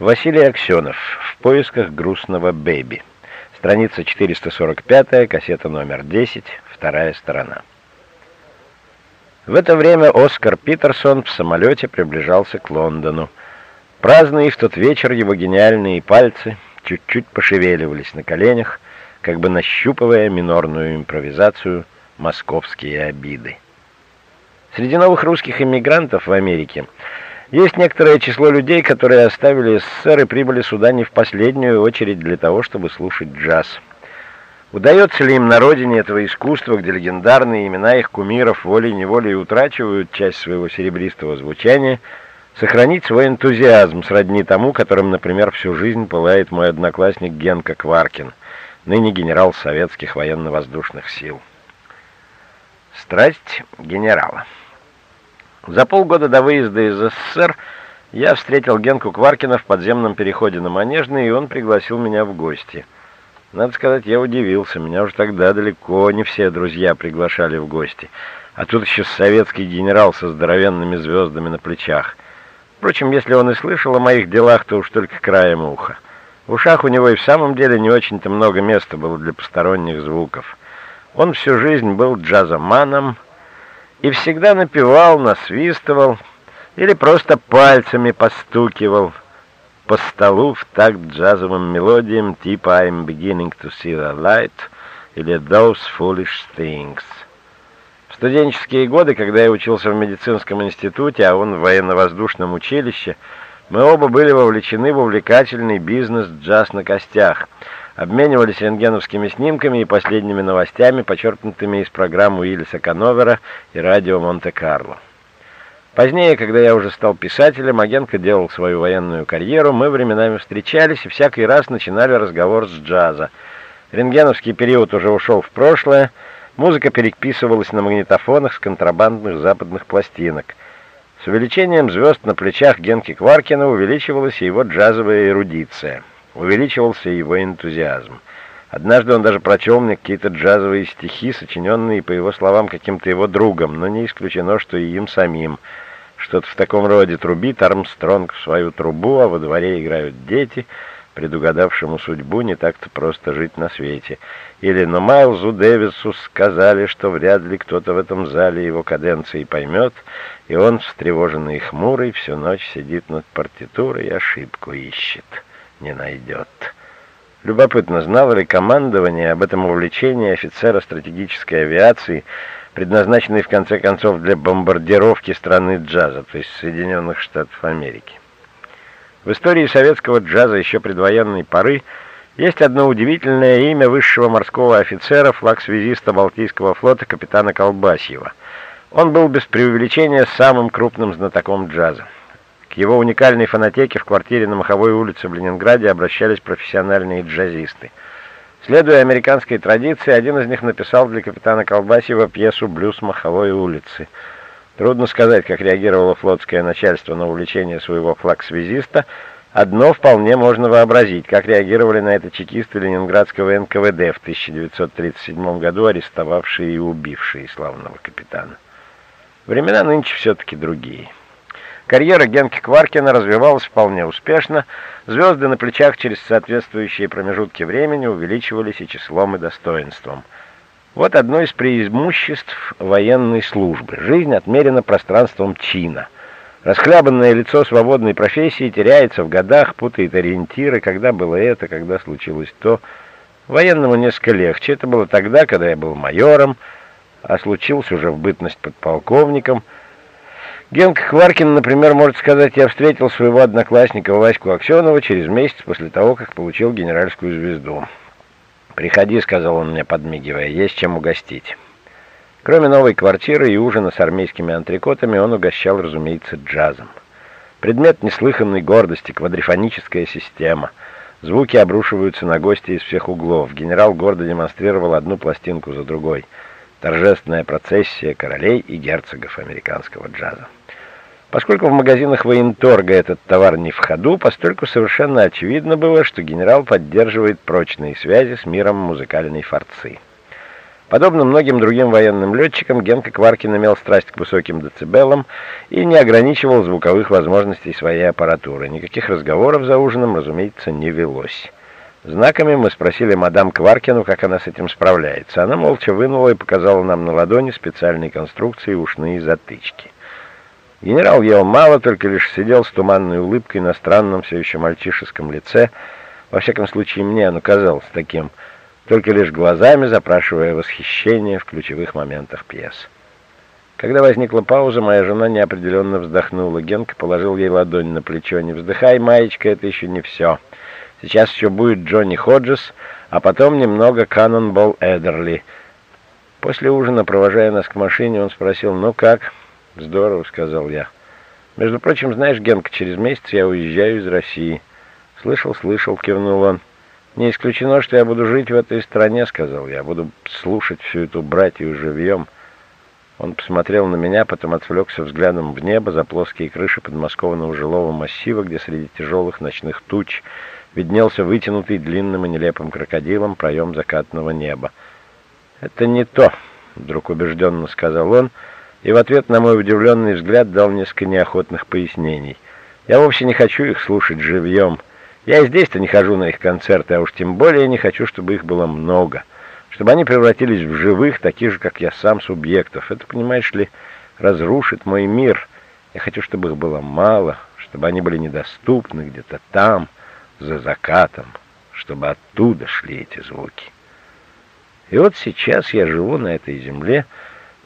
Василий Аксенов. В поисках грустного бэби. Страница 445, кассета номер 10, вторая сторона. В это время Оскар Питерсон в самолете приближался к Лондону. Праздные в тот вечер его гениальные пальцы чуть-чуть пошевеливались на коленях, как бы нащупывая минорную импровизацию «Московские обиды». Среди новых русских иммигрантов в Америке есть некоторое число людей, которые оставили СССР и прибыли сюда не в последнюю очередь для того, чтобы слушать джаз. Удается ли им на родине этого искусства, где легендарные имена их кумиров волей-неволей утрачивают часть своего серебристого звучания, сохранить свой энтузиазм сродни тому, которым, например, всю жизнь пылает мой одноклассник Генка Кваркин, ныне генерал советских военно-воздушных сил. Страсть генерала. За полгода до выезда из СССР я встретил Генку Кваркина в подземном переходе на Манежный, и он пригласил меня в гости. Надо сказать, я удивился. Меня уже тогда далеко не все друзья приглашали в гости. А тут еще советский генерал со здоровенными звездами на плечах. Впрочем, если он и слышал о моих делах, то уж только краем уха. В ушах у него и в самом деле не очень-то много места было для посторонних звуков. Он всю жизнь был джазоманом, и всегда напевал, насвистывал или просто пальцами постукивал по столу в такт джазовым мелодиям типа «I'm beginning to see the light» или «Those foolish things». В студенческие годы, когда я учился в медицинском институте, а он в военно-воздушном училище, мы оба были вовлечены в увлекательный бизнес «Джаз на костях», обменивались рентгеновскими снимками и последними новостями, почерпнутыми из программ Уиллиса Кановера и радио Монте-Карло. Позднее, когда я уже стал писателем, Агенко делал свою военную карьеру, мы временами встречались и всякий раз начинали разговор с джаза. Рентгеновский период уже ушел в прошлое, музыка переписывалась на магнитофонах с контрабандных западных пластинок. С увеличением звезд на плечах Генки Кваркина увеличивалась его джазовая эрудиция увеличивался его энтузиазм. Однажды он даже прочел мне какие-то джазовые стихи, сочиненные, по его словам, каким-то его другом, но не исключено, что и им самим. Что-то в таком роде трубит Армстронг в свою трубу, а во дворе играют дети, предугадавшему судьбу не так-то просто жить на свете. Или «Но Майлзу Дэвису сказали, что вряд ли кто-то в этом зале его каденции поймет, и он, встревоженный и хмурый, всю ночь сидит над партитурой и ошибку ищет» не найдет. Любопытно, знало ли командование об этом увлечении офицера стратегической авиации, предназначенной в конце концов для бомбардировки страны джаза, то есть Соединенных Штатов Америки. В истории советского джаза еще предвоенной поры есть одно удивительное имя высшего морского офицера, флаг-связиста Балтийского флота капитана Колбасьева. Он был без преувеличения самым крупным знатоком джаза. Его уникальной фонотеке в квартире на Маховой улице в Ленинграде обращались профессиональные джазисты. Следуя американской традиции, один из них написал для капитана Колбасева пьесу «Блюз Маховой улицы». Трудно сказать, как реагировало флотское начальство на увлечение своего флаг-связиста. Одно вполне можно вообразить, как реагировали на это чекисты ленинградского НКВД в 1937 году, арестовавшие и убившие славного капитана. Времена нынче все-таки другие. Карьера Генки Кваркина развивалась вполне успешно, звезды на плечах через соответствующие промежутки времени увеличивались и числом, и достоинством. Вот одно из преимуществ военной службы. Жизнь отмерена пространством чина. Расхлябанное лицо свободной профессии теряется в годах, путает ориентиры, когда было это, когда случилось то. Военному несколько легче. Это было тогда, когда я был майором, а случилось уже в бытность подполковником – Генка Хваркин, например, может сказать, я встретил своего одноклассника Ваську Аксенова через месяц после того, как получил генеральскую звезду. «Приходи», — сказал он мне, подмигивая, — «есть чем угостить». Кроме новой квартиры и ужина с армейскими антрикотами, он угощал, разумеется, джазом. Предмет неслыханной гордости, квадрифоническая система. Звуки обрушиваются на гости из всех углов. Генерал гордо демонстрировал одну пластинку за другой. Торжественная процессия королей и герцогов американского джаза. Поскольку в магазинах военторга этот товар не в ходу, постольку совершенно очевидно было, что генерал поддерживает прочные связи с миром музыкальной форцы. Подобно многим другим военным летчикам, Генка Кваркин имел страсть к высоким децибелам и не ограничивал звуковых возможностей своей аппаратуры. Никаких разговоров за ужином, разумеется, не велось. Знаками мы спросили мадам Кваркину, как она с этим справляется. Она молча вынула и показала нам на ладони специальной конструкции ушные затычки. Генерал ел мало, только лишь сидел с туманной улыбкой на странном, все еще мальчишеском лице. Во всяком случае, мне оно казалось таким, только лишь глазами запрашивая восхищение в ключевых моментах пьес. Когда возникла пауза, моя жена неопределенно вздохнула. Генка положил ей ладонь на плечо. «Не вздыхай, маечка, это еще не все». Сейчас еще будет Джонни Ходжес, а потом немного Каннонбол Эдерли. После ужина, провожая нас к машине, он спросил, «Ну как?» «Здорово», — сказал я. «Между прочим, знаешь, Генка, через месяц я уезжаю из России». «Слышал, слышал», — кивнул он. «Не исключено, что я буду жить в этой стране», — сказал я. «Буду слушать всю эту братью живьем». Он посмотрел на меня, потом отвлекся взглядом в небо за плоские крыши подмосковного жилого массива, где среди тяжелых ночных туч виднелся вытянутый длинным и нелепым крокодилом проем закатного неба. «Это не то», — вдруг убежденно сказал он, и в ответ на мой удивленный взгляд дал несколько неохотных пояснений. «Я вовсе не хочу их слушать живьем. Я и здесь-то не хожу на их концерты, а уж тем более не хочу, чтобы их было много, чтобы они превратились в живых, таких же, как я сам, субъектов. Это, понимаешь ли, разрушит мой мир. Я хочу, чтобы их было мало, чтобы они были недоступны где-то там» за закатом, чтобы оттуда шли эти звуки. И вот сейчас я живу на этой земле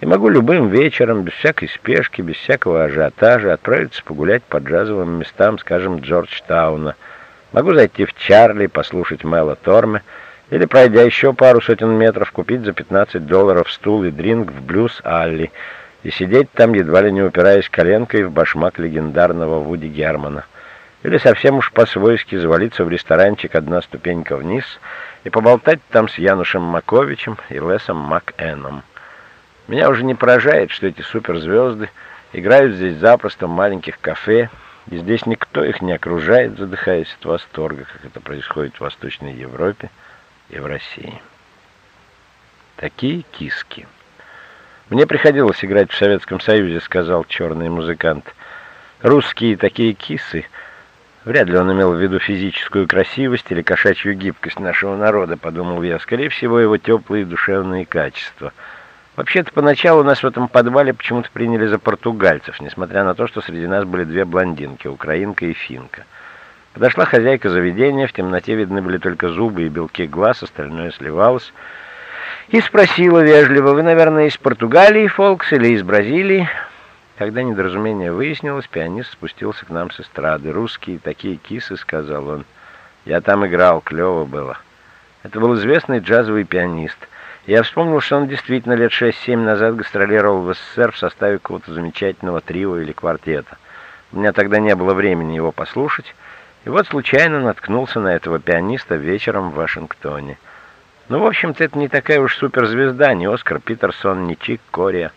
и могу любым вечером, без всякой спешки, без всякого ажиотажа, отправиться погулять по джазовым местам, скажем, Джорджтауна. Могу зайти в Чарли, послушать Мэла Торме, или, пройдя еще пару сотен метров, купить за 15 долларов стул и дринг в Блюз Алли и сидеть там, едва ли не упираясь коленкой в башмак легендарного Вуди Германа — или совсем уж по-свойски завалиться в ресторанчик одна ступенька вниз и поболтать там с Янушем Маковичем и Лесом МакЭном. Меня уже не поражает, что эти суперзвезды играют здесь запросто в маленьких кафе, и здесь никто их не окружает, задыхаясь от восторга, как это происходит в Восточной Европе и в России. Такие киски. Мне приходилось играть в Советском Союзе, сказал черный музыкант. Русские такие кисы — Вряд ли он имел в виду физическую красивость или кошачью гибкость нашего народа, подумал я. Скорее всего, его теплые душевные качества. Вообще-то, поначалу нас в этом подвале почему-то приняли за португальцев, несмотря на то, что среди нас были две блондинки, украинка и финка. Подошла хозяйка заведения, в темноте видны были только зубы и белки глаз, остальное сливалось, и спросила вежливо, «Вы, наверное, из Португалии, Фолкс, или из Бразилии?» Когда недоразумение выяснилось, пианист спустился к нам с эстрады. «Русские такие кисы», — сказал он. «Я там играл, клево было». Это был известный джазовый пианист. Я вспомнил, что он действительно лет 6-7 назад гастролировал в СССР в составе какого-то замечательного трио или квартета. У меня тогда не было времени его послушать, и вот случайно наткнулся на этого пианиста вечером в Вашингтоне. Ну, в общем-то, это не такая уж суперзвезда, ни Оскар Питерсон, ни Чик Кориа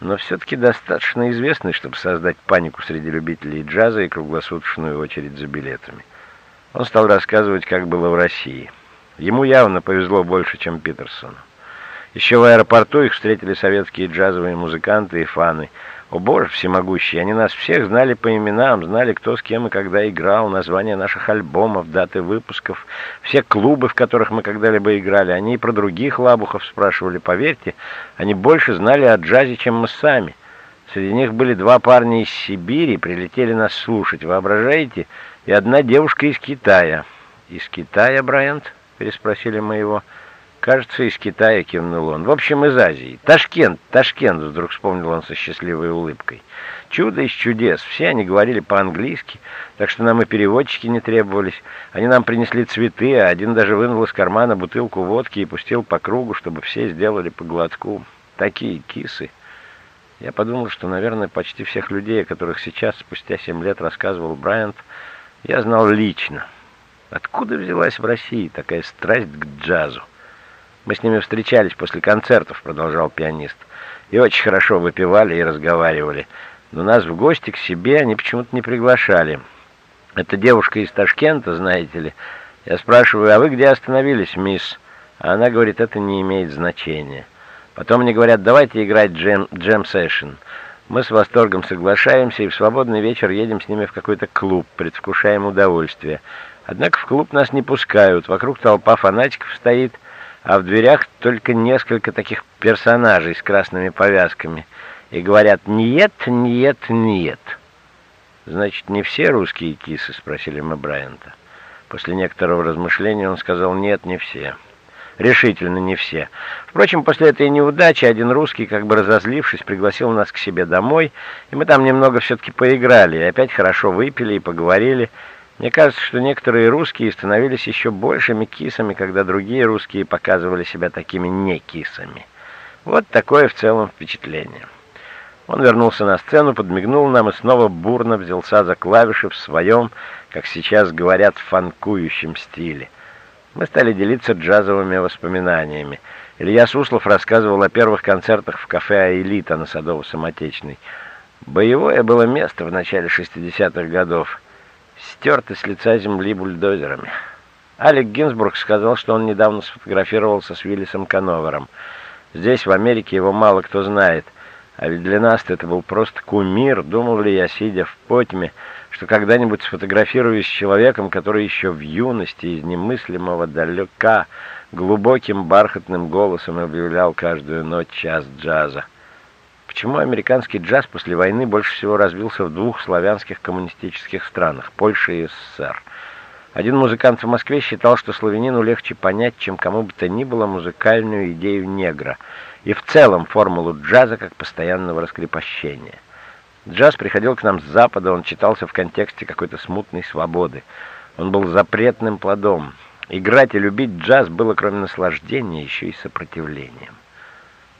но все-таки достаточно известный, чтобы создать панику среди любителей джаза и круглосуточную очередь за билетами. Он стал рассказывать, как было в России. Ему явно повезло больше, чем Питерсону. Еще в аэропорту их встретили советские джазовые музыканты и фаны – о боже всемогущий, они нас всех знали по именам, знали, кто с кем и когда играл, названия наших альбомов, даты выпусков, все клубы, в которых мы когда-либо играли. Они и про других лабухов спрашивали, поверьте, они больше знали о джазе, чем мы сами. Среди них были два парня из Сибири, прилетели нас слушать, воображаете? И одна девушка из Китая. «Из Китая, Брайант?» — переспросили мы его. «Кажется, из Китая», — кивнул он. «В общем, из Азии. Ташкент, Ташкент», — вдруг вспомнил он со счастливой улыбкой. «Чудо из чудес. Все они говорили по-английски, так что нам и переводчики не требовались. Они нам принесли цветы, а один даже вынул из кармана бутылку водки и пустил по кругу, чтобы все сделали по глотку. Такие кисы». Я подумал, что, наверное, почти всех людей, о которых сейчас, спустя семь лет, рассказывал Брайант, я знал лично. Откуда взялась в России такая страсть к джазу? Мы с ними встречались после концертов, продолжал пианист, и очень хорошо выпивали и разговаривали. Но нас в гости к себе они почему-то не приглашали. Это девушка из Ташкента, знаете ли. Я спрашиваю, а вы где остановились, мисс? А она говорит, это не имеет значения. Потом мне говорят, давайте играть джем, джем. Мы с восторгом соглашаемся и в свободный вечер едем с ними в какой-то клуб, предвкушаем удовольствие. Однако в клуб нас не пускают, вокруг толпа фанатиков стоит, а в дверях только несколько таких персонажей с красными повязками. И говорят «нет, нет, нет». «Значит, не все русские кисы?» — спросили мы Брайанта. После некоторого размышления он сказал «нет, не все». Решительно не все. Впрочем, после этой неудачи один русский, как бы разозлившись, пригласил нас к себе домой, и мы там немного все-таки поиграли, и опять хорошо выпили и поговорили. Мне кажется, что некоторые русские становились еще большими кисами, когда другие русские показывали себя такими не кисами. Вот такое в целом впечатление. Он вернулся на сцену, подмигнул нам и снова бурно взялся за клавиши в своем, как сейчас говорят, фанкующем стиле. Мы стали делиться джазовыми воспоминаниями. Илья Суслов рассказывал о первых концертах в кафе «Аэлита» на Садово-Самотечной. Боевое было место в начале 60-х годов. Стерто с лица земли бульдозерами. Алек Гинзбург сказал, что он недавно сфотографировался с Уиллисом Кановером. Здесь, в Америке, его мало кто знает. А ведь для нас это был просто кумир, думал ли я, сидя в потьме, что когда-нибудь сфотографируюсь с человеком, который еще в юности из немыслимого далека глубоким бархатным голосом объявлял каждую ночь час джаза. Почему американский джаз после войны больше всего развился в двух славянских коммунистических странах – Польше и СССР? Один музыкант в Москве считал, что славянину легче понять, чем кому бы то ни было музыкальную идею негра и в целом формулу джаза как постоянного раскрепощения. Джаз приходил к нам с запада, он читался в контексте какой-то смутной свободы. Он был запретным плодом. Играть и любить джаз было, кроме наслаждения, еще и сопротивлением.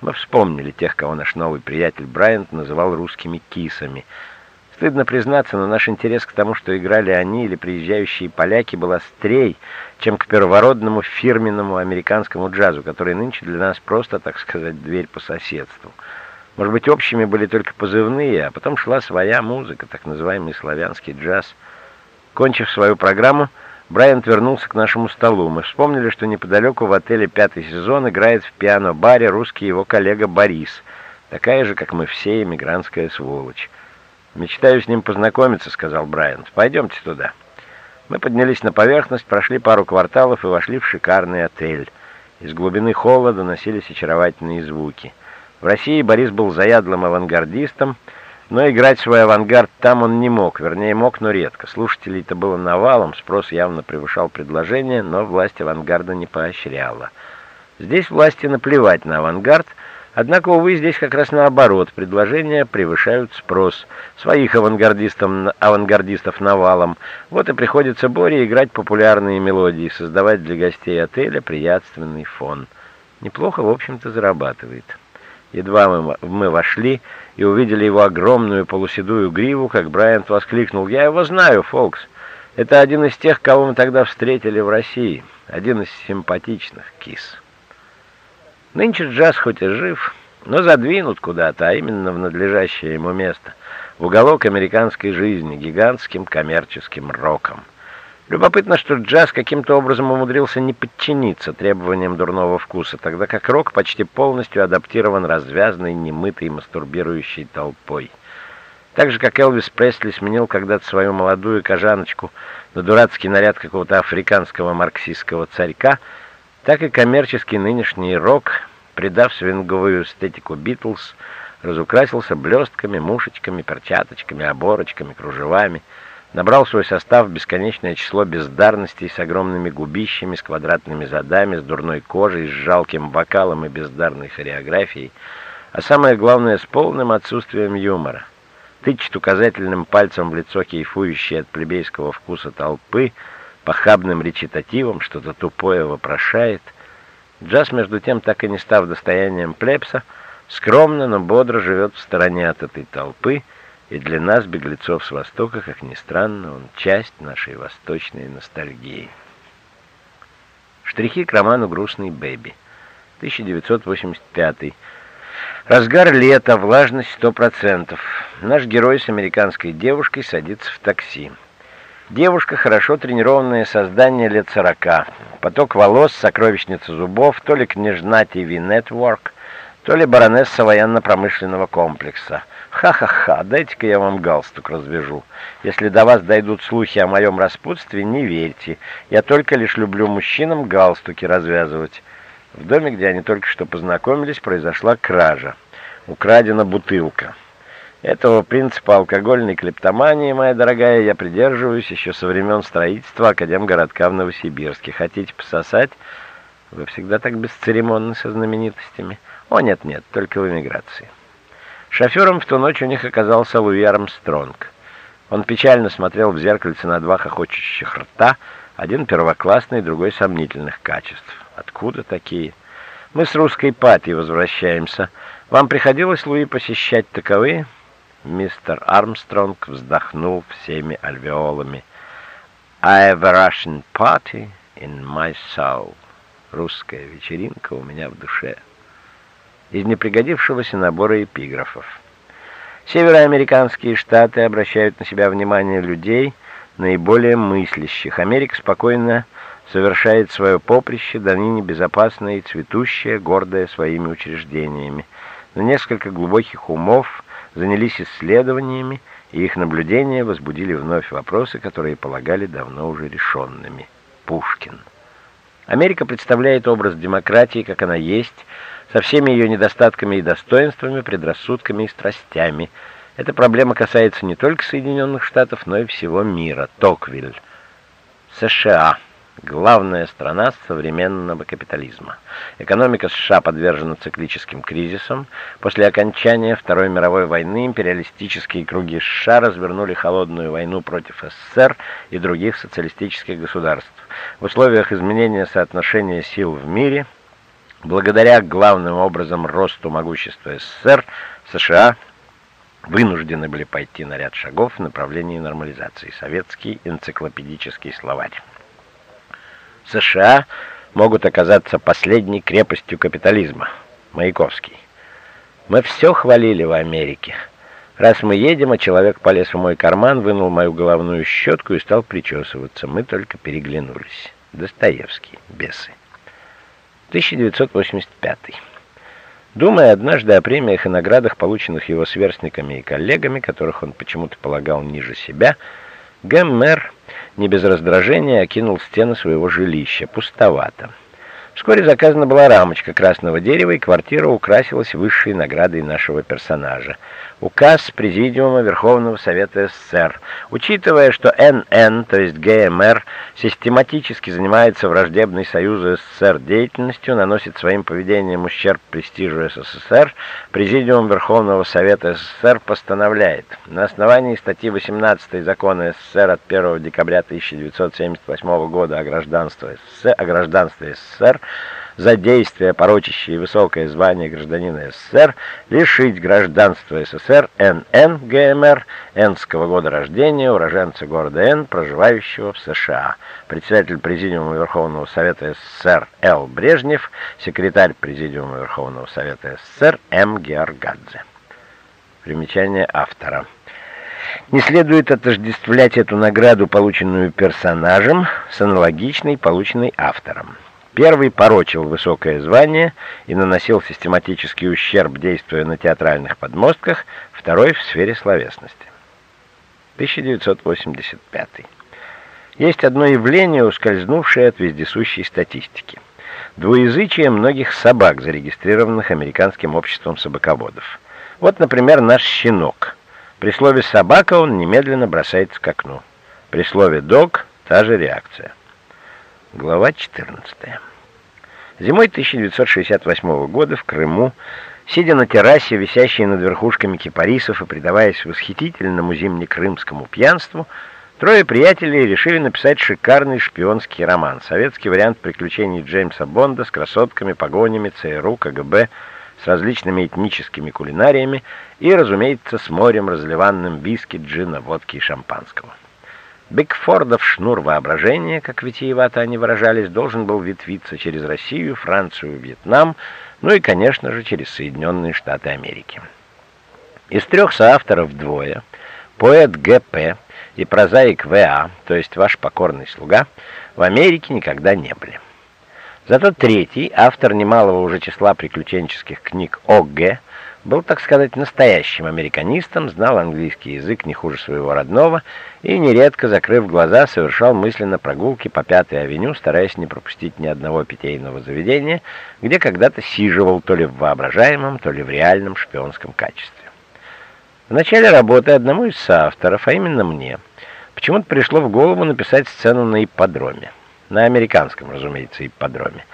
Мы вспомнили тех, кого наш новый приятель Брайант называл русскими кисами. Стыдно признаться, но наш интерес к тому, что играли они или приезжающие поляки, был острей, чем к первородному фирменному американскому джазу, который нынче для нас просто, так сказать, дверь по соседству — может быть, общими были только позывные, а потом шла своя музыка, так называемый славянский джаз. Кончив свою программу, Брайант вернулся к нашему столу. Мы вспомнили, что неподалеку в отеле «Пятый сезон» играет в пиано-баре русский его коллега Борис, такая же, как мы все, эмигрантская сволочь. «Мечтаю с ним познакомиться», — сказал Брайант. «Пойдемте туда». Мы поднялись на поверхность, прошли пару кварталов и вошли в шикарный отель. Из глубины холла доносились очаровательные звуки — в России Борис был заядлым авангардистом, но играть свой авангард там он не мог, вернее мог, но редко. Слушателей-то было навалом, спрос явно превышал предложение, но власть авангарда не поощряла. Здесь власти наплевать на авангард, однако, увы, здесь как раз наоборот, предложения превышают спрос. Своих авангардистов, авангардистов навалом. Вот и приходится Боре играть популярные мелодии, создавать для гостей отеля приятственный фон. Неплохо, в общем-то, зарабатывает. Едва мы, мы вошли и увидели его огромную полуседую гриву, как Брайант воскликнул. «Я его знаю, Фолкс. Это один из тех, кого мы тогда встретили в России. Один из симпатичных кис». Нынче джаз хоть и жив, но задвинут куда-то, а именно в надлежащее ему место, в уголок американской жизни, гигантским коммерческим роком. Любопытно, что джаз каким-то образом умудрился не подчиниться требованиям дурного вкуса, тогда как рок почти полностью адаптирован развязной, немытой, мастурбирующей толпой. Так же, как Элвис Пресли сменил когда-то свою молодую кожаночку на дурацкий наряд какого-то африканского марксистского царька, так и коммерческий нынешний рок, придав свинговую эстетику Битлз, разукрасился блестками, мушечками, перчаточками, оборочками, кружевами — набрал свой состав бесконечное число бездарностей с огромными губищами, с квадратными задами, с дурной кожей, с жалким вокалом и бездарной хореографией, а самое главное, с полным отсутствием юмора. Тычет указательным пальцем в лицо кайфующей от плебейского вкуса толпы, похабным речитативом что-то тупое вопрошает. Джаз, между тем, так и не став достоянием плебса, скромно, но бодро живет в стороне от этой толпы, и для нас, беглецов с Востока, как ни странно, он часть нашей восточной ностальгии. Штрихи к роману «Грустный Бэби», 1985 Разгар лета, влажность 100%. Наш герой с американской девушкой садится в такси. Девушка — хорошо тренированное создание лет 40. Поток волос, сокровищница зубов, то ли княжна ТВ Network, то ли баронесса военно-промышленного комплекса. Ха-ха-ха, дайте-ка я вам галстук развяжу. Если до вас дойдут слухи о моем распутстве, не верьте. Я только лишь люблю мужчинам галстуки развязывать. В доме, где они только что познакомились, произошла кража. Украдена бутылка. Этого принципа алкогольной клептомании, моя дорогая, я придерживаюсь еще со времен строительства Академгородка в Новосибирске. Хотите пососать? Вы всегда так бесцеремонны со знаменитостями. О, нет-нет, только в эмиграции. Шофером в ту ночь у них оказался Луи Армстронг. Он печально смотрел в зеркальце на два хохочущих рта, один первоклассный, другой сомнительных качеств. Откуда такие? Мы с русской пати возвращаемся. Вам приходилось, Луи, посещать таковые? Мистер Армстронг вздохнул всеми альвеолами. I have a Russian party in my soul. Русская вечеринка у меня в душе. Из непригодившегося набора эпиграфов. Североамериканские штаты обращают на себя внимание людей, наиболее мыслящих. Америка спокойно совершает свое поприще, до ныне безопасное и цветущее, гордое своими учреждениями. Но несколько глубоких умов занялись исследованиями, и их наблюдения возбудили вновь вопросы, которые полагали давно уже решенными. Пушкин. Америка представляет образ демократии, как она есть, со всеми ее недостатками и достоинствами, предрассудками и страстями. Эта проблема касается не только Соединенных Штатов, но и всего мира. Токвиль. США главная страна современного капитализма. Экономика США подвержена циклическим кризисам. После окончания Второй мировой войны империалистические круги США развернули холодную войну против СССР и других социалистических государств. В условиях изменения соотношения сил в мире, благодаря главным образом росту могущества СССР, США вынуждены были пойти на ряд шагов в направлении нормализации. Советский энциклопедический словарь. США могут оказаться последней крепостью капитализма. Маяковский. Мы все хвалили в Америке. Раз мы едем, а человек полез в мой карман, вынул мою головную щетку и стал причесываться. Мы только переглянулись. Достоевский. Бесы. 1985. Думая однажды о премиях и наградах, полученных его сверстниками и коллегами, которых он почему-то полагал ниже себя, Гэм-мэр не без раздражения окинул стены своего жилища. Пустовато. Вскоре заказана была рамочка красного дерева, и квартира украсилась высшей наградой нашего персонажа. Указ Президиума Верховного Совета СССР. Учитывая, что НН, то есть ГМР, систематически занимается враждебной Союзу СССР деятельностью, наносит своим поведением ущерб престижу СССР, Президиум Верховного Совета СССР постановляет на основании статьи 18 Закона СССР от 1 декабря 1978 года о гражданстве СССР, о гражданстве СССР за действия, порочащие высокое звание гражданина СССР, лишить гражданства СССР НН ГМР, Энского года рождения, уроженца города Н, проживающего в США. Председатель Президиума Верховного Совета СССР Л. Брежнев, секретарь Президиума Верховного Совета СССР М. Георгадзе. Примечание автора. Не следует отождествлять эту награду, полученную персонажем, с аналогичной, полученной автором. Первый порочил высокое звание и наносил систематический ущерб, действуя на театральных подмостках, второй в сфере словесности. 1985. Есть одно явление, ускользнувшее от вездесущей статистики. Двуязычие многих собак, зарегистрированных Американским обществом собаководов. Вот, например, наш щенок. При слове «собака» он немедленно бросается к окну. При слове «дог» та же реакция. Глава 14. Зимой 1968 года в Крыму, сидя на террасе, висящей над верхушками кипарисов и предаваясь восхитительному зимне-крымскому пьянству, трое приятелей решили написать шикарный шпионский роман, советский вариант приключений Джеймса Бонда с красотками, погонями, ЦРУ, КГБ, с различными этническими кулинариями и, разумеется, с морем, разливанным виски, джина, водки и шампанского. Бикфордов шнур воображения, как витиевато они выражались, должен был ветвиться через Россию, Францию, Вьетнам, ну и, конечно же, через Соединенные Штаты Америки. Из трех соавторов двое, поэт Г.П. и прозаик В.А., то есть ваш покорный слуга, в Америке никогда не были. Зато третий, автор немалого уже числа приключенческих книг О.Г., был, так сказать, настоящим американистом, знал английский язык не хуже своего родного и, нередко, закрыв глаза, совершал мысленно прогулки по Пятой авеню, стараясь не пропустить ни одного питейного заведения, где когда-то сиживал то ли в воображаемом, то ли в реальном шпионском качестве. В начале работы одному из соавторов, а именно мне, почему-то пришло в голову написать сцену на ипподроме. На американском, разумеется, ипподроме.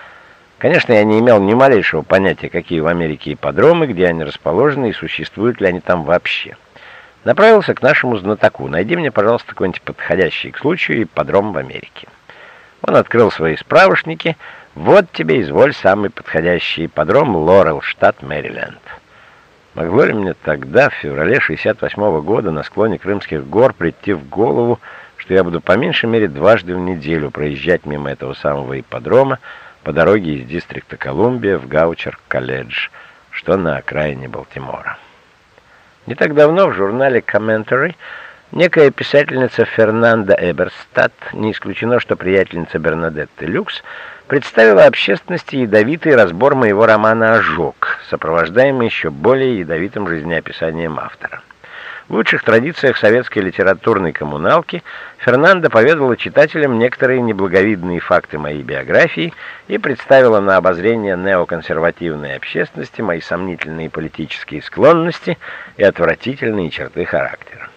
Конечно, я не имел ни малейшего понятия, какие в Америке ипподромы, где они расположены и существуют ли они там вообще. Направился к нашему знатоку. Найди мне, пожалуйста, какой-нибудь подходящий к случаю ипподром в Америке. Он открыл свои справочники. Вот тебе, изволь, самый подходящий ипподром Лорел, штат Мэриленд. Могло ли мне тогда, в феврале 68 -го года, на склоне Крымских гор прийти в голову, что я буду по меньшей мере дважды в неделю проезжать мимо этого самого ипподрома, по дороге из дистрикта Колумбия в Гаучер-колледж, что на окраине Балтимора. Не так давно в журнале Commentary некая писательница Фернанда Эберстадт, не исключено, что приятельница Бернадетты Люкс, представила общественности ядовитый разбор моего романа «Ожог», сопровождаемый еще более ядовитым жизнеописанием автора. В лучших традициях советской литературной коммуналки Фернандо поведала читателям некоторые неблаговидные факты моей биографии и представила на обозрение неоконсервативной общественности мои сомнительные политические склонности и отвратительные черты характера.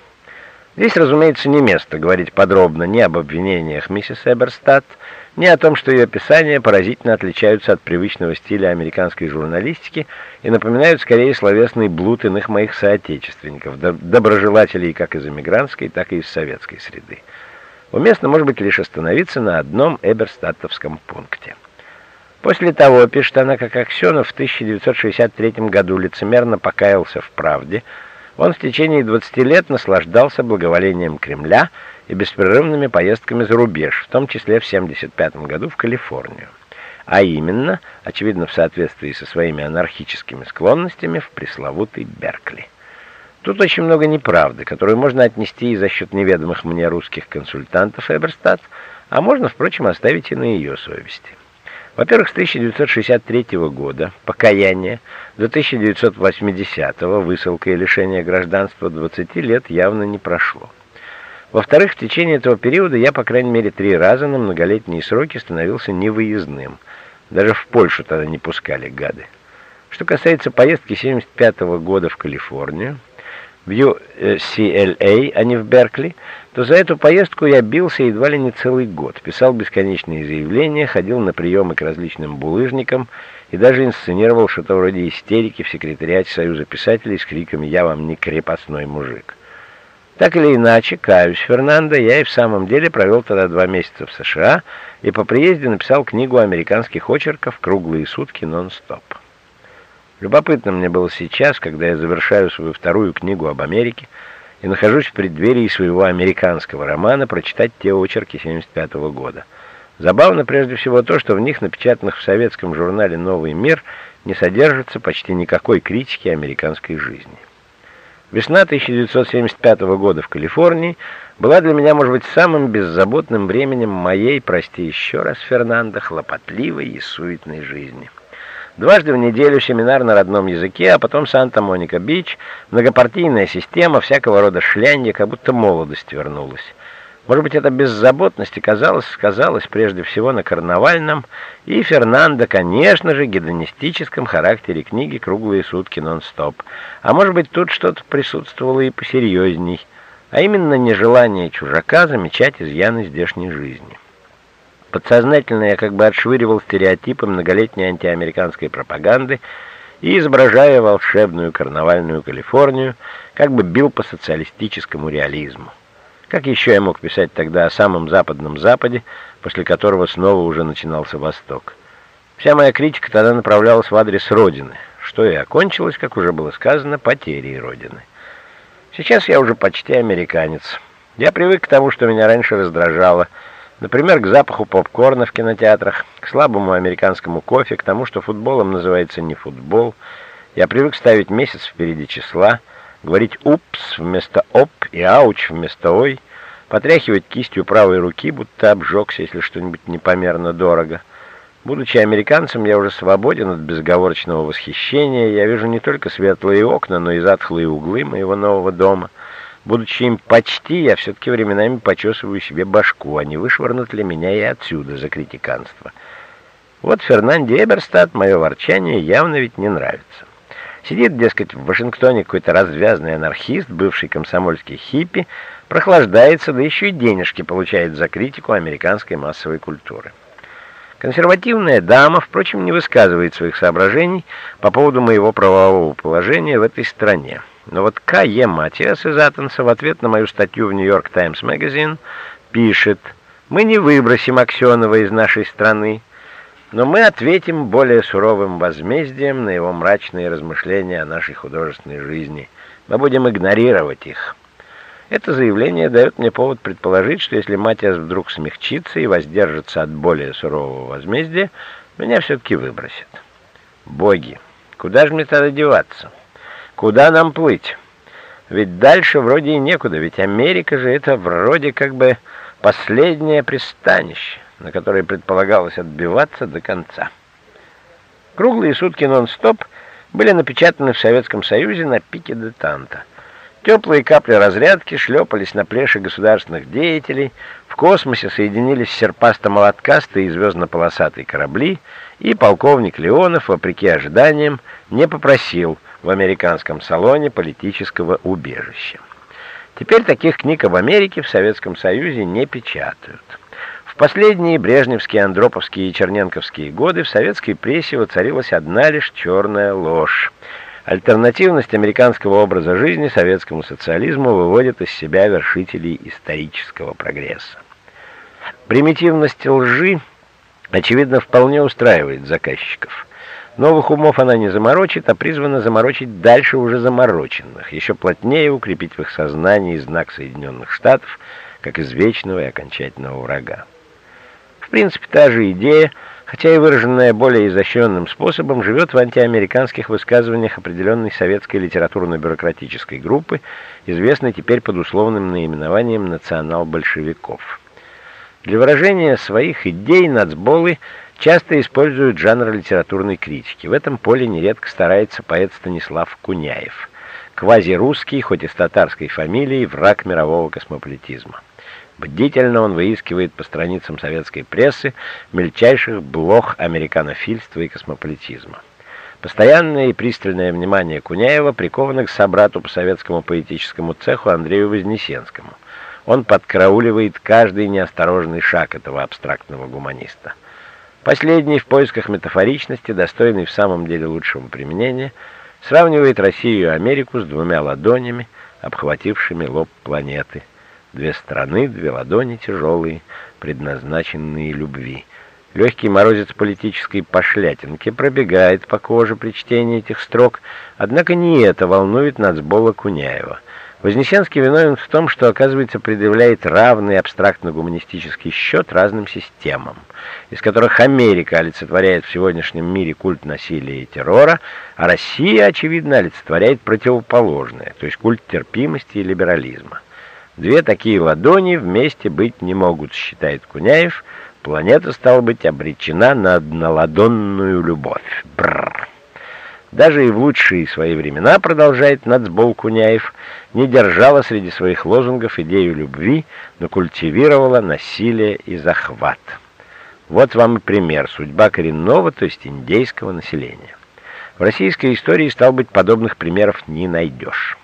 Здесь, разумеется, не место говорить подробно ни об обвинениях миссис Эберстадт, ни о том, что ее писания поразительно отличаются от привычного стиля американской журналистики и напоминают скорее словесный блуд иных моих соотечественников, доброжелателей как из эмигрантской, так и из советской среды. Уместно, может быть, лишь остановиться на одном эберстаттовском пункте. После того, пишет она, как Аксенов в 1963 году лицемерно покаялся в правде, он в течение 20 лет наслаждался благоволением Кремля и беспрерывными поездками за рубеж, в том числе в 1975 году в Калифорнию. А именно, очевидно, в соответствии со своими анархическими склонностями, в пресловутый Беркли. Тут очень много неправды, которую можно отнести и за счет неведомых мне русских консультантов Эберстадт, а можно, впрочем, оставить и на ее совести. Во-первых, с 1963 года покаяние до 1980 высылка и лишение гражданства 20 лет явно не прошло. Во-вторых, в течение этого периода я, по крайней мере, три раза на многолетние сроки становился невыездным. Даже в Польшу тогда не пускали гады. Что касается поездки 75 -го года в Калифорнию, в UCLA, а не в Беркли, то за эту поездку я бился едва ли не целый год, писал бесконечные заявления, ходил на приемы к различным булыжникам и даже инсценировал что-то вроде истерики в секретариате Союза писателей с криками «Я вам не крепостной мужик». Так или иначе, каюсь, Фернандо, я и в самом деле провел тогда два месяца в США и по приезде написал книгу американских очерков «Круглые сутки нон-стоп». Любопытно мне было сейчас, когда я завершаю свою вторую книгу об Америке и нахожусь в преддверии своего американского романа, прочитать те очерки 75 -го года. Забавно прежде всего то, что в них, напечатанных в советском журнале «Новый мир», не содержится почти никакой критики американской жизни. Весна 1975 года в Калифорнии была для меня, может быть, самым беззаботным временем моей, прости еще раз, Фернандо, хлопотливой и суетной жизни. Дважды в неделю семинар на родном языке, а потом Санта-Моника-Бич, многопартийная система, всякого рода шлянье, как будто молодость вернулась. Может быть, эта беззаботность оказалась, сказалась прежде всего на карнавальном и Фернандо, конечно же, гедонистическом характере книги «Круглые сутки нон-стоп». А может быть, тут что-то присутствовало и посерьезней, а именно нежелание чужака замечать изъяны здешней жизни. Подсознательно я как бы отшвыривал стереотипы многолетней антиамериканской пропаганды и, изображая волшебную карнавальную Калифорнию, как бы бил по социалистическому реализму. Как еще я мог писать тогда о самом западном Западе, после которого снова уже начинался Восток? Вся моя критика тогда направлялась в адрес Родины, что и окончилось, как уже было сказано, потерей Родины. Сейчас я уже почти американец. Я привык к тому, что меня раньше раздражало, например, к запаху попкорна в кинотеатрах, к слабому американскому кофе, к тому, что футболом называется не футбол. Я привык ставить месяц впереди числа, говорить «упс» вместо «оп» и «ауч» вместо «ой», потряхивать кистью правой руки, будто обжегся, если что-нибудь непомерно дорого. Будучи американцем, я уже свободен от безговорочного восхищения. Я вижу не только светлые окна, но и затхлые углы моего нового дома. Будучи им почти, я все-таки временами почесываю себе башку, а не вышвырнут ли меня и отсюда за критиканство. Вот Фернанде Эберстад мое ворчание явно ведь не нравится. Сидит, дескать, в Вашингтоне какой-то развязный анархист, бывший комсомольский хиппи, прохлаждается, да еще и денежки получает за критику американской массовой культуры. Консервативная дама, впрочем, не высказывает своих соображений по поводу моего правового положения в этой стране. Но вот К.Е. Матиас из Атенса в ответ на мою статью в «Нью-Йорк Таймс Магазин» пишет «Мы не выбросим Аксенова из нашей страны, но мы ответим более суровым возмездием на его мрачные размышления о нашей художественной жизни. Мы будем игнорировать их». Это заявление дает мне повод предположить, что если Матиас вдруг смягчится и воздержится от более сурового возмездия, меня все-таки выбросят. Боги, куда же мне тогда деваться? Куда нам плыть? Ведь дальше вроде и некуда, ведь Америка же это вроде как бы последнее пристанище, на которое предполагалось отбиваться до конца. Круглые сутки нон-стоп были напечатаны в Советском Союзе на пике детанта. Теплые капли разрядки шлепались на плеше государственных деятелей, в космосе соединились серпасто-молоткастые и звездно-полосатые корабли, и полковник Леонов, вопреки ожиданиям, не попросил в американском салоне политического убежища. Теперь таких книг об Америке в Советском Союзе не печатают. В последние брежневские, андроповские и черненковские годы в советской прессе воцарилась одна лишь черная ложь. Альтернативность американского образа жизни советскому социализму выводит из себя вершителей исторического прогресса. Примитивность лжи, очевидно, вполне устраивает заказчиков. Новых умов она не заморочит, а призвана заморочить дальше уже замороченных, еще плотнее укрепить в их сознании знак Соединенных Штатов, как извечного и окончательного врага. Принципе, та же идея – хотя и выраженная более изощренным способом, живет в антиамериканских высказываниях определенной советской литературно-бюрократической группы, известной теперь под условным наименованием национал-большевиков. Для выражения своих идей нацболы часто используют жанр литературной критики. В этом поле нередко старается поэт Станислав Куняев, квазирусский, хоть и с татарской фамилией, враг мирового космополитизма. Бдительно он выискивает по страницам советской прессы мельчайших блох американофильства и космополитизма. Постоянное и пристальное внимание Куняева приковано к собрату по советскому поэтическому цеху Андрею Вознесенскому. Он подкрауливает каждый неосторожный шаг этого абстрактного гуманиста. Последний в поисках метафоричности, достойный в самом деле лучшего применения, сравнивает Россию и Америку с двумя ладонями, обхватившими лоб планеты – Две страны, две ладони тяжелые, предназначенные любви. Легкий морозец политической пошлятинки пробегает по коже при чтении этих строк, однако не это волнует нацбола Куняева. Вознесенский виновен в том, что, оказывается, предъявляет равный абстрактно-гуманистический счет разным системам, из которых Америка олицетворяет в сегодняшнем мире культ насилия и террора, а Россия, очевидно, олицетворяет противоположное, то есть культ терпимости и либерализма. Две такие ладони вместе быть не могут, считает Куняев. Планета, стала быть, обречена на одноладонную любовь. Бррр. Даже и в лучшие свои времена, продолжает нацбол Куняев, не держала среди своих лозунгов идею любви, но культивировала насилие и захват. Вот вам и пример судьба коренного, то есть индейского населения. В российской истории, стал быть, подобных примеров не найдешь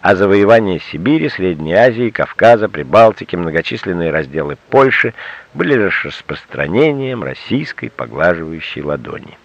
а завоевание Сибири, Средней Азии, Кавказа, Прибалтики, многочисленные разделы Польши были лишь распространением российской поглаживающей ладони.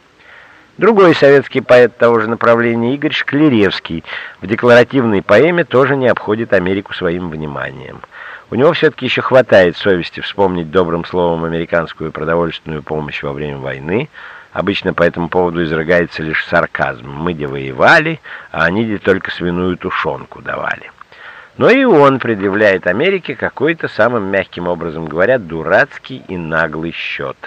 Другой советский поэт того же направления, Игорь Шклеревский, в декларативной поэме тоже не обходит Америку своим вниманием. У него все-таки еще хватает совести вспомнить добрым словом американскую продовольственную помощь во время войны, Обычно по этому поводу изрыгается лишь сарказм. Мы где воевали, а они где только свиную тушенку давали. Но и он предъявляет Америке какой-то самым мягким образом говоря дурацкий и наглый счет.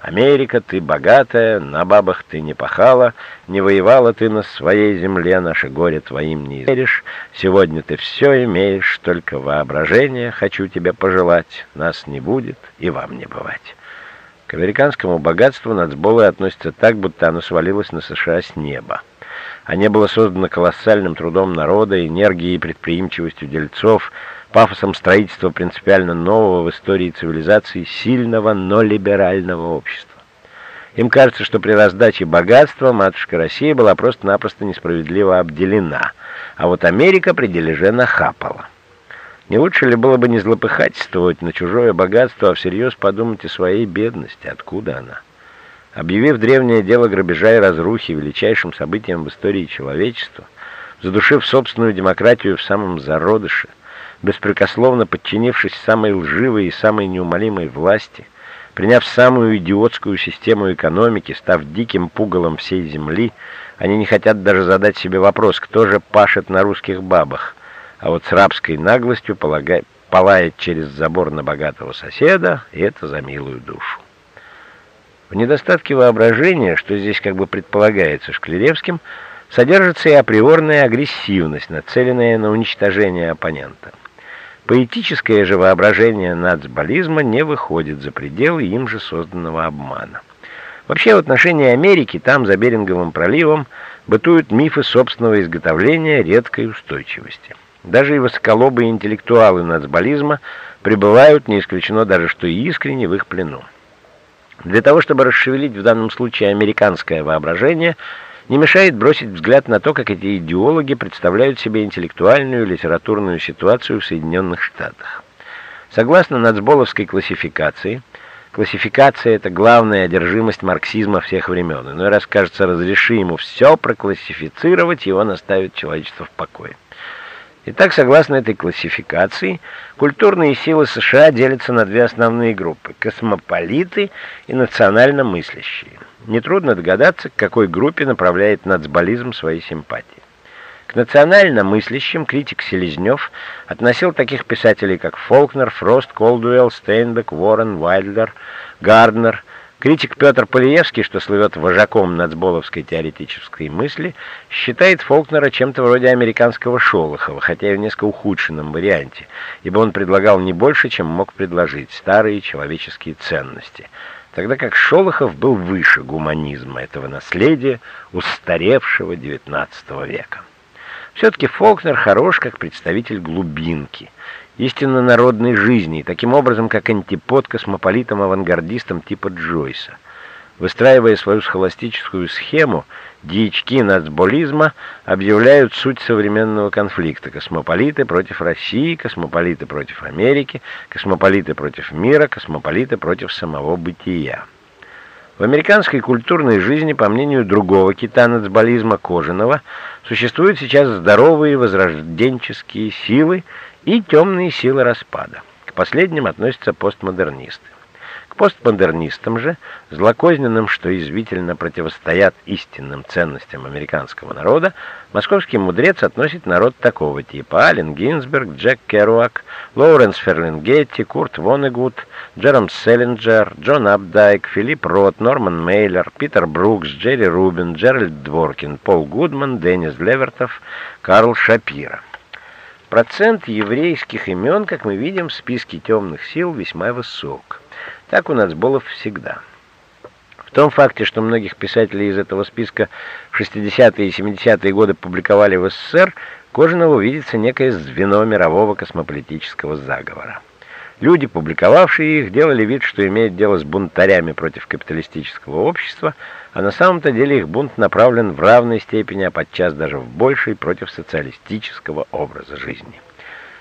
Америка, ты богатая, на бабах ты не пахала, не воевала ты на своей земле, наше горе твоим не измеришь. Сегодня ты все имеешь, только воображение хочу тебе пожелать, нас не будет и вам не бывать. К американскому богатству нацболы относятся так, будто оно свалилось на США с неба. Не было создано колоссальным трудом народа, энергией и предприимчивостью дельцов, пафосом строительства принципиально нового в истории цивилизации сильного, но либерального общества. Им кажется, что при раздаче богатства матушка Россия была просто-напросто несправедливо обделена, а вот Америка при дележе нахапала. Не лучше ли было бы не злопыхательствовать на чужое богатство, а всерьез подумать о своей бедности, откуда она? Объявив древнее дело грабежа и разрухи величайшим событием в истории человечества, задушив собственную демократию в самом зародыше, беспрекословно подчинившись самой лживой и самой неумолимой власти, приняв самую идиотскую систему экономики, став диким пугалом всей земли, они не хотят даже задать себе вопрос, кто же пашет на русских бабах, а вот с рабской наглостью полагает, палает через забор на богатого соседа, и это за милую душу. В недостатке воображения, что здесь как бы предполагается Шклеревским, содержится и априорная агрессивность, нацеленная на уничтожение оппонента. Поэтическое же воображение нацболизма не выходит за пределы им же созданного обмана. Вообще, в отношении Америки, там, за Беринговым проливом, бытуют мифы собственного изготовления редкой устойчивости. Даже и высоколобые интеллектуалы нацболизма пребывают, не исключено даже, что и искренне в их плену. Для того, чтобы расшевелить в данном случае американское воображение, не мешает бросить взгляд на то, как эти идеологи представляют себе интеллектуальную и литературную ситуацию в Соединенных Штатах. Согласно нацболовской классификации, классификация – это главная одержимость марксизма всех времен. Иной раз, кажется, разреши ему все проклассифицировать, и он оставит человечество в покое. Итак, согласно этой классификации, культурные силы США делятся на две основные группы – космополиты и национально мыслящие. Нетрудно догадаться, к какой группе направляет нацболизм свои симпатии. К национально мыслящим критик Селезнев относил таких писателей, как Фолкнер, Фрост, Колдуэлл, Стейнбек, Уоррен, Вайльдер, Гарднер – Критик Петр Полиевский, что слывет вожаком нацболовской теоретической мысли, считает Фолкнера чем-то вроде американского Шолохова, хотя и в несколько ухудшенном варианте, ибо он предлагал не больше, чем мог предложить старые человеческие ценности, тогда как Шолохов был выше гуманизма этого наследия устаревшего XIX века. Все-таки Фолкнер хорош как представитель глубинки – истинно народной жизни, таким образом, как антипод космополитам-авангардистам типа Джойса. Выстраивая свою схоластическую схему, дьячки нацболизма объявляют суть современного конфликта. Космополиты против России, космополиты против Америки, космополиты против мира, космополиты против самого бытия. В американской культурной жизни, по мнению другого кита нацболизма Кожаного, существуют сейчас здоровые возрожденческие силы, и темные силы распада. К последним относятся постмодернисты. К постмодернистам же, злокозненным, что извительно противостоят истинным ценностям американского народа, московский мудрец относит народ такого типа. Ален Гинзберг, Джек Керуак, Лоуренс Ферлингетти, Курт Вонегут, Джером Селлинджер, Джон Абдайк, Филипп Рот, Норман Мейлер, Питер Брукс, Джерри Рубин, Джеральд Дворкин, Пол Гудман, Деннис Левертов, Карл Шапира. Процент еврейских имен, как мы видим, в списке темных сил весьма высок. Так у нас было всегда. В том факте, что многих писателей из этого списка в 60-е и 70-е годы публиковали в СССР, Кожаного видится некое звено мирового космополитического заговора. Люди, публиковавшие их, делали вид, что имеют дело с бунтарями против капиталистического общества, а на самом-то деле их бунт направлен в равной степени, а подчас даже в большей, против социалистического образа жизни.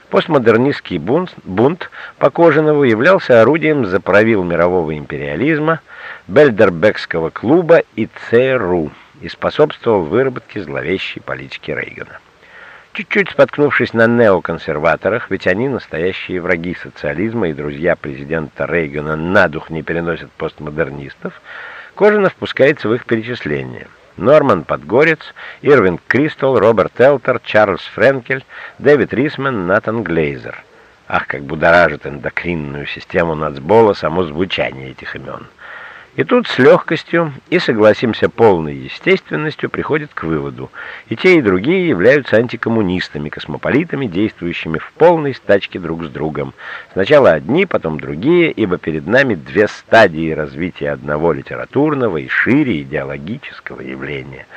Постмодернистский бунт, бунт по являлся орудием за правил мирового империализма, Бельдербекского клуба и ЦРУ и способствовал выработке зловещей политики Рейгана. Чуть-чуть споткнувшись на неоконсерваторах, ведь они настоящие враги социализма и друзья президента Рейгана на дух не переносят постмодернистов, Кожина впускается в их перечисление. Норман Подгорец, Ирвин Кристал, Роберт Элтер, Чарльз Френкель, Дэвид Рисман, Натан Глейзер. Ах, как будоражит эндокринную систему нацбола само звучание этих имен. И тут с легкостью и, согласимся, полной естественностью приходит к выводу. И те, и другие являются антикоммунистами, космополитами, действующими в полной стачке друг с другом. Сначала одни, потом другие, ибо перед нами две стадии развития одного литературного и шире идеологического явления.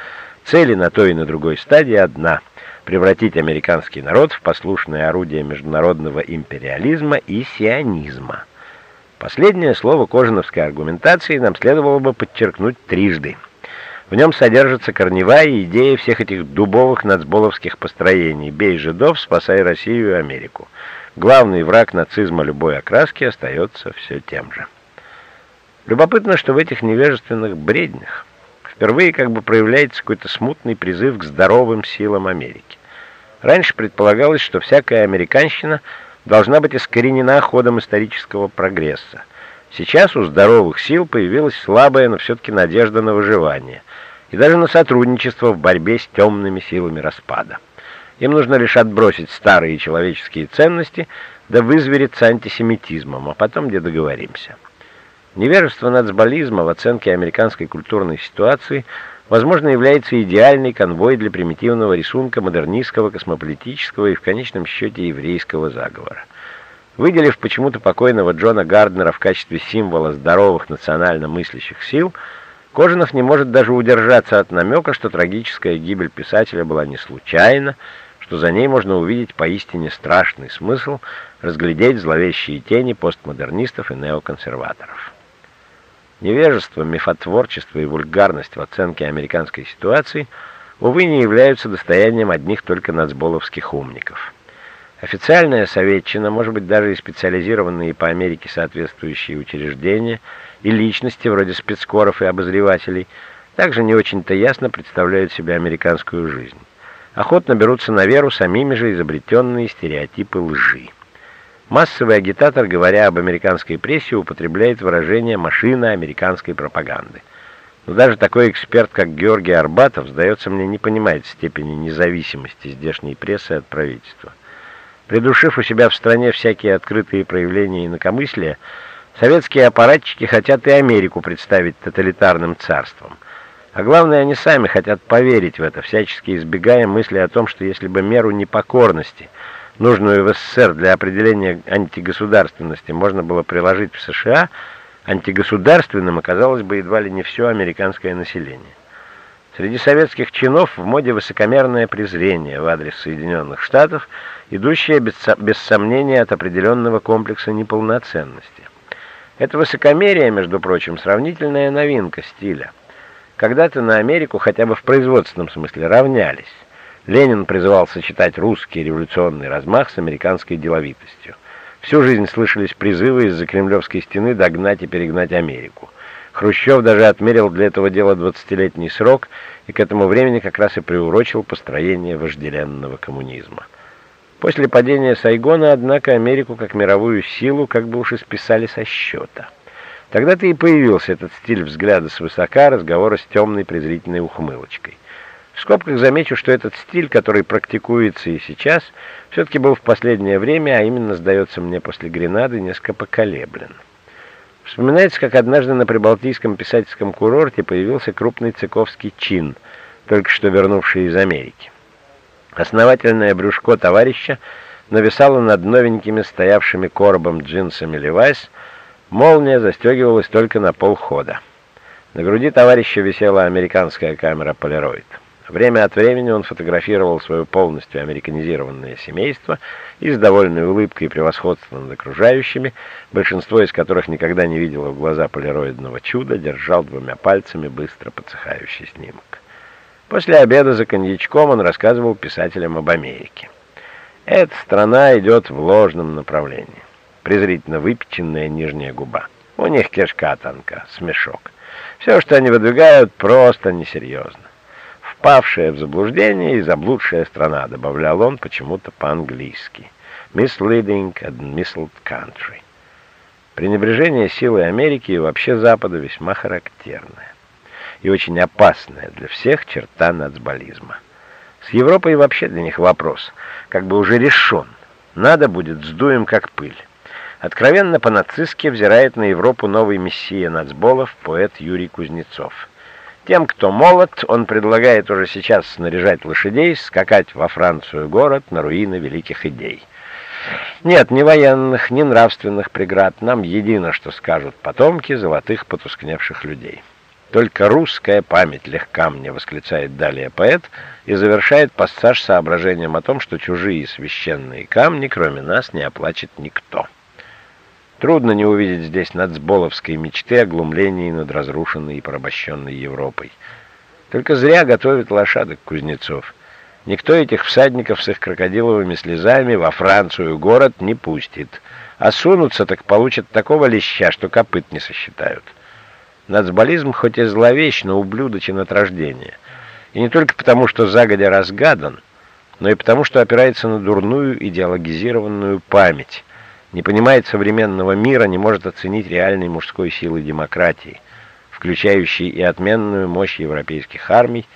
Цели на той и на другой стадии одна – превратить американский народ в послушное орудие международного империализма и сионизма – Последнее слово кожановской аргументации нам следовало бы подчеркнуть трижды. В нем содержится корневая идея всех этих дубовых нацболовских построений «Бей жидов, спасай Россию и Америку». Главный враг нацизма любой окраски остается все тем же. Любопытно, что в этих невежественных бреднях впервые как бы проявляется какой-то смутный призыв к здоровым силам Америки. Раньше предполагалось, что всякая американщина – должна быть искоренена ходом исторического прогресса. Сейчас у здоровых сил появилась слабая, но все-таки надежда на выживание и даже на сотрудничество в борьбе с темными силами распада. Им нужно лишь отбросить старые человеческие ценности, да вызвериться антисемитизмом, а потом где договоримся. Невежество нацболизма в оценке американской культурной ситуации – возможно, является идеальный конвой для примитивного рисунка модернистского, космополитического и, в конечном счете, еврейского заговора. Выделив почему-то покойного Джона Гарднера в качестве символа здоровых национально мыслящих сил, Кожинов не может даже удержаться от намека, что трагическая гибель писателя была не случайна, что за ней можно увидеть поистине страшный смысл, разглядеть зловещие тени постмодернистов и неоконсерваторов. Невежество, мифотворчество и вульгарность в оценке американской ситуации, увы, не являются достоянием одних только нацболовских умников. Официальная советчина, может быть, даже и специализированные по Америке соответствующие учреждения и личности, вроде спецкоров и обозревателей, также не очень-то ясно представляют себе американскую жизнь. Охотно берутся на веру самими же изобретенные стереотипы лжи. Массовый агитатор, говоря об американской прессе, употребляет выражение «машина американской пропаганды». Но даже такой эксперт, как Георгий Арбатов, сдается мне, не понимает степени независимости здешней прессы от правительства. Придушив у себя в стране всякие открытые проявления инакомыслия, советские аппаратчики хотят и Америку представить тоталитарным царством. А главное, они сами хотят поверить в это, всячески избегая мысли о том, что если бы меру непокорности – нужную в СССР для определения антигосударственности, можно было приложить в США, антигосударственным оказалось бы едва ли не все американское население. Среди советских чинов в моде высокомерное презрение в адрес Соединенных Штатов, идущее без, без сомнения от определенного комплекса неполноценности. Это высокомерие, между прочим, сравнительная новинка стиля. Когда-то на Америку хотя бы в производственном смысле равнялись. Ленин призывал сочетать русский революционный размах с американской деловитостью. Всю жизнь слышались призывы из-за Кремлевской стены догнать и перегнать Америку. Хрущев даже отмерил для этого дела 20-летний срок и к этому времени как раз и приурочил построение вожделенного коммунизма. После падения Сайгона, однако, Америку как мировую силу как бы уж и списали со счета. Тогда-то и появился этот стиль взгляда свысока, разговора с темной презрительной ухмылочкой. В скобках замечу, что этот стиль, который практикуется и сейчас, все-таки был в последнее время, а именно, сдается мне, после Гренады, несколько поколеблен. Вспоминается, как однажды на прибалтийском писательском курорте появился крупный цыковский чин, только что вернувший из Америки. Основательное брюшко товарища нависало над новенькими стоявшими коробом джинсами Левайс, молния застегивалась только на полхода. На груди товарища висела американская камера «Полироид». Время от времени он фотографировал свое полностью американизированное семейство и с довольной улыбкой и превосходством над окружающими, большинство из которых никогда не видело в глаза полироидного чуда, держал двумя пальцами быстро подсыхающий снимок. После обеда за коньячком он рассказывал писателям об Америке. Эта страна идет в ложном направлении. Презрительно выпеченная нижняя губа. У них кишка тонка, смешок. Все, что они выдвигают, просто несерьезно впавшая в заблуждение и заблудшая страна», — добавлял он почему-то по-английски. «Misleading and misled country». Пренебрежение силой Америки и вообще Запада весьма характерное и очень опасная для всех черта нацболизма. С Европой вообще для них вопрос, как бы уже решен. Надо будет, сдуем как пыль. Откровенно по-нацистски взирает на Европу новый мессия нацболов, поэт Юрий Кузнецов. Тем, кто молод, он предлагает уже сейчас снаряжать лошадей, скакать во Францию город на руины великих идей. Нет, ни военных, ни нравственных преград, нам едино, что скажут потомки золотых потускневших людей. Только русская память легка мне, восклицает далее поэт, и завершает пассаж соображением о том, что чужие священные камни, кроме нас, не оплачет никто. Трудно не увидеть здесь нацболовской мечты о глумлении над разрушенной и порабощенной Европой. Только зря готовит лошадок Кузнецов. Никто этих всадников с их крокодиловыми слезами во Францию город не пустит. А сунутся, так получат такого леща, что копыт не сосчитают. Нацболизм хоть и зловещ, но ублюдочен от рождения. И не только потому, что загодя разгадан, но и потому, что опирается на дурную идеологизированную память, не понимает современного мира, не может оценить реальной мужской силы демократии, включающей и отменную мощь европейских армий,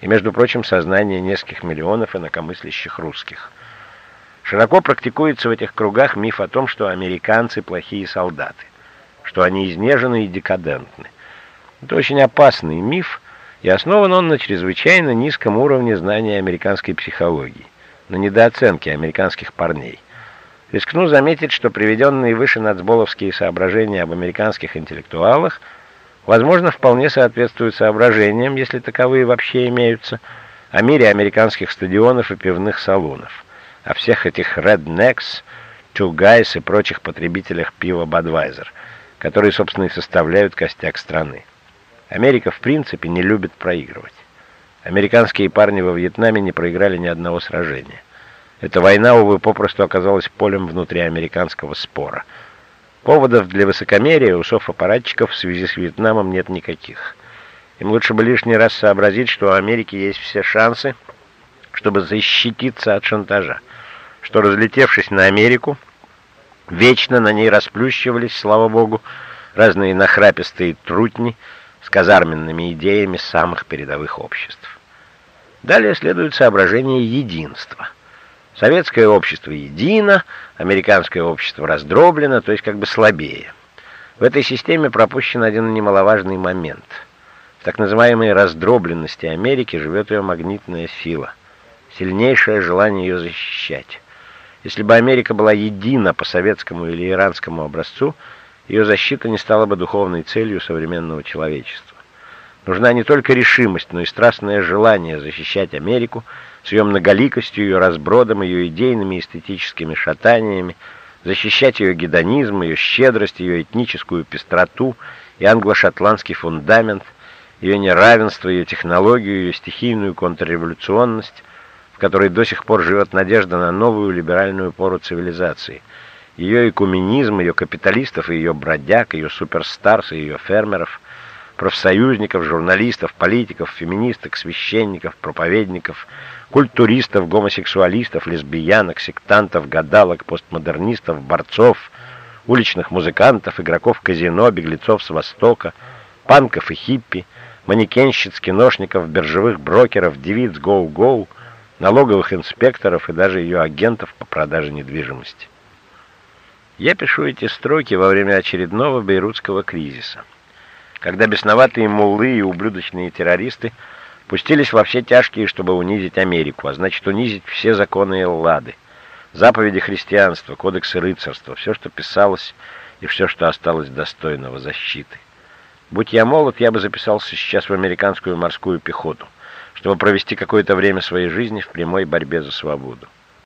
и, между прочим, сознание нескольких миллионов инакомыслящих русских. Широко практикуется в этих кругах миф о том, что американцы плохие солдаты, что они изнежены и декадентны. Это очень опасный миф, и основан он на чрезвычайно низком уровне знания американской психологии, на недооценке американских парней – Рискну заметить, что приведенные выше нацболовские соображения об американских интеллектуалах, возможно, вполне соответствуют соображениям, если таковые вообще имеются, о мире американских стадионов и пивных салонов, о всех этих rednecks, two и прочих потребителях пива Budweiser, которые, собственно, и составляют костяк страны. Америка, в принципе, не любит проигрывать. Американские парни во Вьетнаме не проиграли ни одного сражения. Эта война, увы, попросту оказалась полем внутриамериканского спора. Поводов для высокомерия у софаппаратчиков в связи с Вьетнамом нет никаких. Им лучше бы лишний раз сообразить, что у Америки есть все шансы, чтобы защититься от шантажа, что, разлетевшись на Америку, вечно на ней расплющивались, слава богу, разные нахрапистые трутни с казарменными идеями самых передовых обществ. Далее следует соображение единства – Советское общество едино, американское общество раздроблено, то есть как бы слабее. В этой системе пропущен один немаловажный момент. В так называемой раздробленности Америки живет ее магнитная сила, сильнейшее желание ее защищать. Если бы Америка была едина по советскому или иранскому образцу, ее защита не стала бы духовной целью современного человечества. Нужна не только решимость, но и страстное желание защищать Америку, с ее многоликостью, ее разбродом, ее идейными и эстетическими шатаниями, защищать ее гедонизм, ее щедрость, ее этническую пестроту и англо-шотландский фундамент, ее неравенство, ее технологию, ее стихийную контрреволюционность, в которой до сих пор живет надежда на новую либеральную пору цивилизации, ее экуменизм, ее капиталистов ее бродяг, ее суперстарс ее фермеров, профсоюзников, журналистов, политиков, феминисток, священников, проповедников – культуристов, гомосексуалистов, лесбиянок, сектантов, гадалок, постмодернистов, борцов, уличных музыкантов, игроков казино, беглецов с Востока, панков и хиппи, манекенщиц, киношников, биржевых брокеров, девиц гоу-гоу, налоговых инспекторов и даже ее агентов по продаже недвижимости. Я пишу эти строки во время очередного бейрутского кризиса, когда бесноватые муллы и ублюдочные террористы – пустились во все тяжкие, чтобы унизить Америку, а значит унизить все законы Эллады, заповеди христианства, кодексы рыцарства, все, что писалось и все, что осталось достойного защиты. Будь я молод, я бы записался сейчас в американскую морскую пехоту, чтобы провести какое-то время своей жизни в прямой борьбе за свободу.